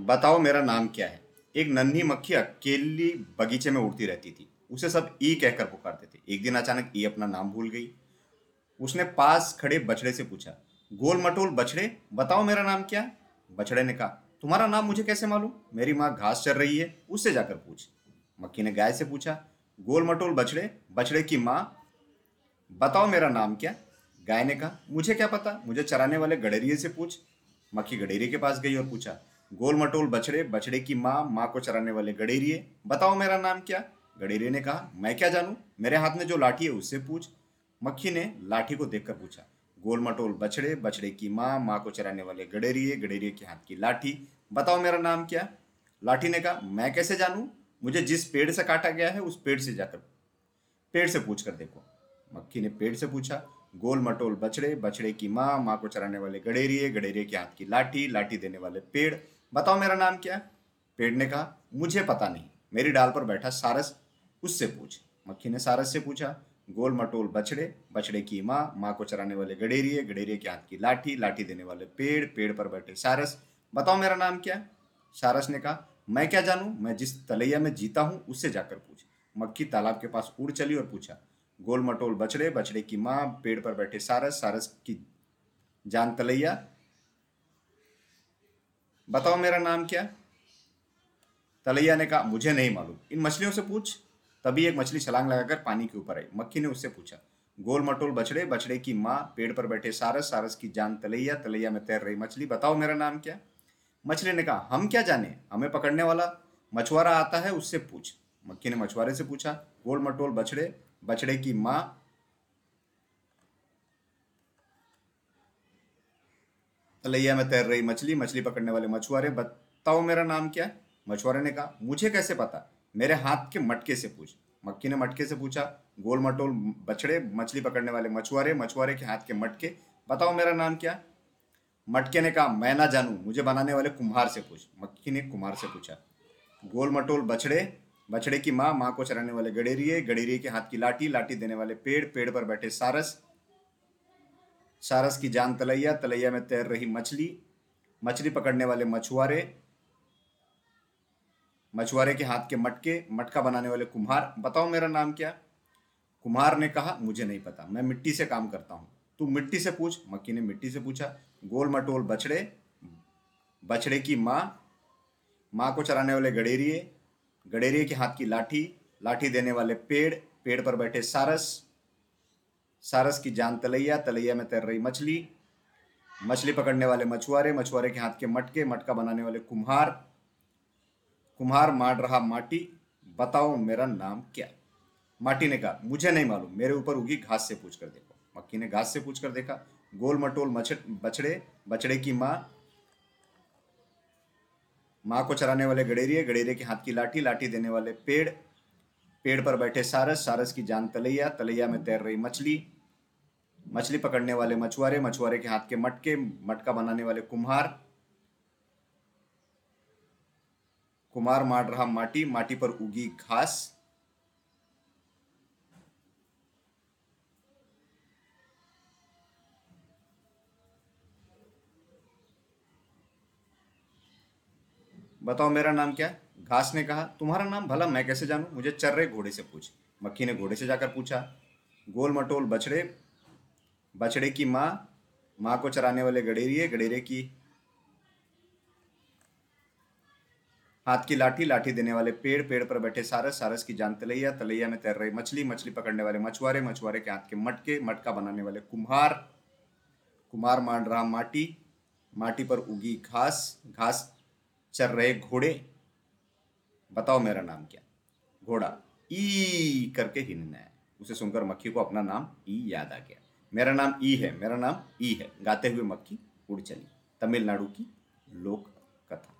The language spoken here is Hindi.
बताओ मेरा नाम क्या है। एक नन्ही मक्खी अकेली बगीचे में उड़ती रहती थी। उसे सब ई कहकर पुकारते थे। एक दिन अचानक ई अपना नाम भूल गई। उसने पास खड़े बछड़े से पूछा, गोल मटोल बछड़े, बताओ मेरा नाम क्या? है बछड़े ने कहा, तुम्हारा नाम मुझे कैसे मालूम? मेरी माँ घास चर रही है, उससे जाकर पूछ। मक्खी ने गाय से पूछा, गोल मटोल बछड़े बछड़े की माँ, बताओ मेरा नाम क्या? गाय ने कहा, मुझे क्या पता? मुझे चराने वाले गडेरिए से पूछ। मक्खी गडेरिए के पास गई और पूछा गोल मटोल बछड़े बछड़े की माँ माँ को चराने वाले गडेरिए। बताओ मेरा नाम क्या? गडेरिए ने कहा, मैं क्या जानूं? मेरे हाथ में जो लाठी है, उससे पूछ। मक्खी ने लाठी को देखकर पूछा गोल मटोल बछड़े बछड़े की माँ माँ को चराने वाले गडेरिए गडेरिए के हाथ की लाठी, बताओ मेरा नाम क्या? लाठी ने कहा, मैं कैसे जानूं? मुझे जिस पेड़ से काटा गया है, उस पेड़ से जाकर, पेड़ से पूछ कर देखो। मक्खी ने पेड़ से पूछा गोल मटोल बछड़े बछड़े की माँ माँ को चराने वाले गडेरिए गडेरिए के हाथ की लाठी लाठी देने वाले पेड़ बताओ मेरा नाम क्या है? पेड़ ने कहा, मुझे पता नहीं। मेरी डाल पर बैठा सारस, उससे पूछ। मक्खी ने सारस से पूछा, गोल मटोल बछड़े बछड़े की माँ माँ को चराने वाले गडेरिए गडेरिए के हाथ की लाठी लाठी देने वाले पेड़ पेड़ पर बैठे सारस। बताओ मेरा नाम क्या है? सारस ने कहा, मैं क्या जानूं? मैं जिस तलैया में जीता हूँ, उससे जाकर पूछ। मक्खी तालाब के पास उड़ चली और पूछा, गोल मटोल बछड़े बछड़े की माँ, पेड़ पर बैठे सारस सारस की जान तलैया बताओ मेरा नाम क्या? तलैया ने कहा, मुझे नहीं मालूम। इन मछलियों से पूछ। तभी एक मछली छलांग लगाकर पानी के ऊपर आई। मक्खी ने उससे पूछा, गोल मटोल बछड़े बछड़े की माँ, पेड़ पर बैठे सारस सारस की जान तलैया तलैया में तैर रही मछली, बताओ मेरा नाम क्या? मछली ने कहा, हम क्या जाने? हमें पकड़ने वाला मछुआरा आता है, उससे पूछ। मक्खी ने मछुआरे से पूछा, गोल मटोल बछड़े बछड़े की माँ तलैया में तैर रही मछली मछली पकड़ने वाले मछुआरे, बताओ मेरा नाम क्या है? मछुआरे ने कहा, मुझे कैसे पता? मेरे हाथ के मटके से पूछ। मक्खी ने मटके से पूछा, गोल मटोल, बछड़े, मछली पकड़ने वाले मछुआरे मछुआरे के हाथ के मटके, बताओ मेरा नाम क्या? मटके ने कहा, मैं ना जानू, मुझे बनाने वाले कुम्हार से पूछ। मक्खी ने कुम्हार से पूछा, गोल मटोल, बछड़े बछड़े की माँ माँ को चराने वाले गडेरिए गडेरिए के हाथ की लाठी लाठी देने वाले पेड़ पेड़ पर बैठे सारस सारस की जान तलैया तलैया में तैर रही मछली मछली पकड़ने वाले मछुआरे मछुआरे के हाथ के मटके, मटका बनाने वाले कुम्हार। बताओ मेरा नाम क्या? कुम्हार ने कहा, मुझे नहीं पता, मैं मिट्टी से काम करता हूँ। तू मिट्टी से पूछ मक्की ने मिट्टी से पूछा। गोल मटोल बछड़े बछड़े की माँ माँ को चराने वाले गडेरिए गडेरिए के हाथ की लाठी लाठी देने वाले पेड़ पेड़ पर बैठे सारस सारस की जान तलैया तलैया में तैर रही मछली। मछली पकड़ने वाले मछुआरे मछुआरे के हाथ के मटके, मटका बनाने वाले कुम्हार। कुम्हार मार रहा माटी। बताओ मेरा नाम क्या? माटी ने कहा, मुझे नहीं मालूम, मेरे ऊपर उगी घास से पूछ कर देखो। मक्की ने घास से पूछ कर देखा, गोल मटोल बछड़े बछड़े की माँ। माँ को चराने वाले गडेरिए गडेरिए के हाथ की लाठी लाठी देने वाले पेड़। पेड़ पर बैठे सारस सारस की जान तलैया तलैया में तैर रही मछली। मछली पकड़ने वाले मछुआरे मछुआरे के हाथ के मटके, मटका बनाने वाले कुम्हार। कुमार मार रहा माटी माटी पर उगी घास। बताओ मेरा नाम क्या? है घास ने कहा, तुम्हारा नाम भला मैं कैसे जानूं? मुझे चर रहे घोड़े से पूछ। मक्खी ने घोड़े से जाकर पूछा, गोल मटोल बछड़े बछड़े की माँ माँ को चराने वाले गडेरिए, गडेरे की हाथ की लाठी लाठी देने वाले पेड़ पेड़ पर बैठे सारस सारस की जान तलैया तलैया में तैर रही मछली मछली पकड़ने वाले मछुआरे मछुआरे के हाथ के मटके, मटका बनाने वाले कुम्हार कुम्हार मार रहा माटी माटी पर उगी घास घास चर रहे घोड़े बताओ मेरा नाम क्या? घोड़ा। ई करके हिंदना है। उसे सुनकर मक्खी को अपना नाम ई याद आ गया। मेरा नाम ई है। मेरा नाम ई है। गाते हुए मक्खी उड़ चली। तमिलनाडु की लोक कथा।